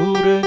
Guru